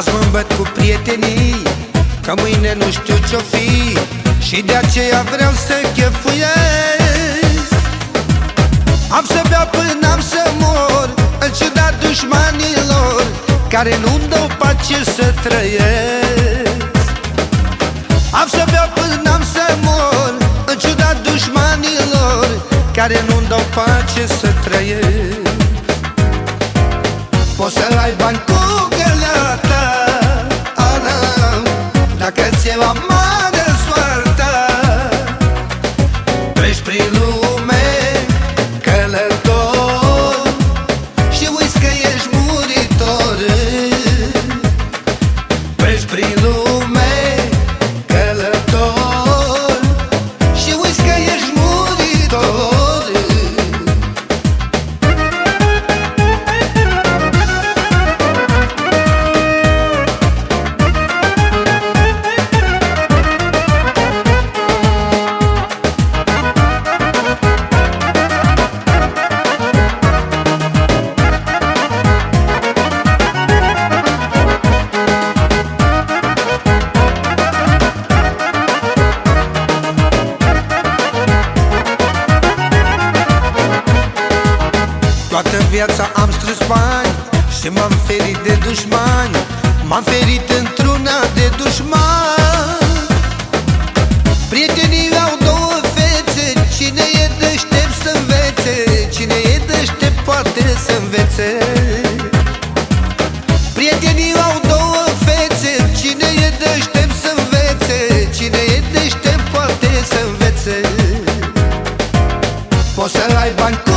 zâmbăt cu prietenii Că mâine nu știu ce-o fi. Și de aceea vreau să chefuiesc. Am să beau până am să mor În ciuda dușmanilor Care nu-mi dau pace să trăiesc. Am să beau până am să mor În ciuda dușmanilor Care nu-mi dau pace să trăiesc. Poți să ai bani cu love. Viața am strâns bani Și m-am ferit de dușmani M-am ferit într-una de dușmani Prietenii au două fețe Cine e deștept să învețe Cine e deștept poate să învețe. Prietenii au două fețe Cine e deștept să învețe Cine e deștept poate să învețe. Poți să ai bani cu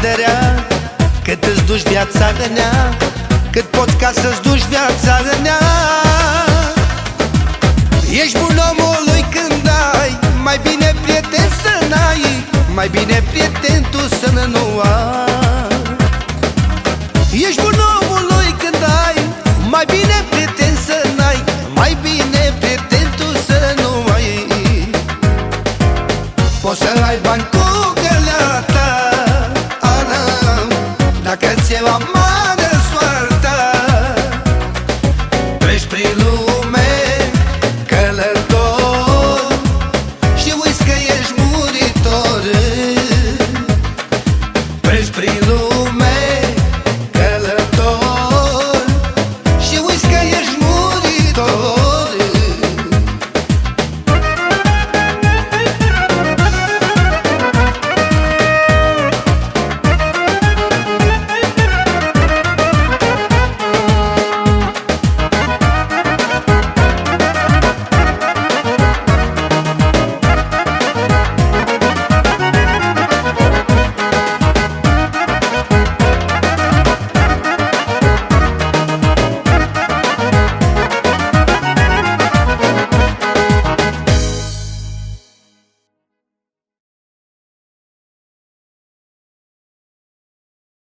de rea Cât îți duci viața de nea Cât poți ca să-ți duci viața de nea. Ești bun omului când ai Mai bine prieten să n-ai Mai bine prieten tu să nu ai